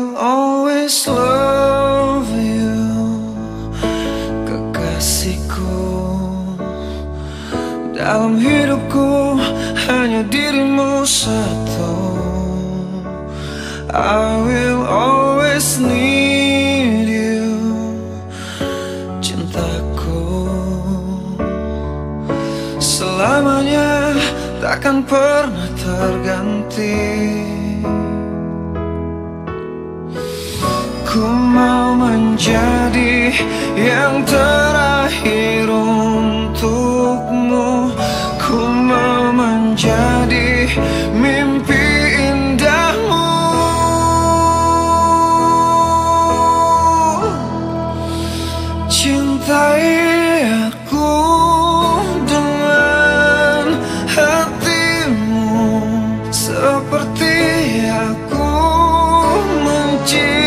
will always love you. Kekasihku Dalam hidupku hanya dirimu satu. I will always need you. Cintaku Selamanya takkan pernah terganti. Ku mau menjadi yang terakhir untukmu. Ku mau menjadi mimpi indahmu. Cintai aku dengan hatimu. Seperti aku mencintaimu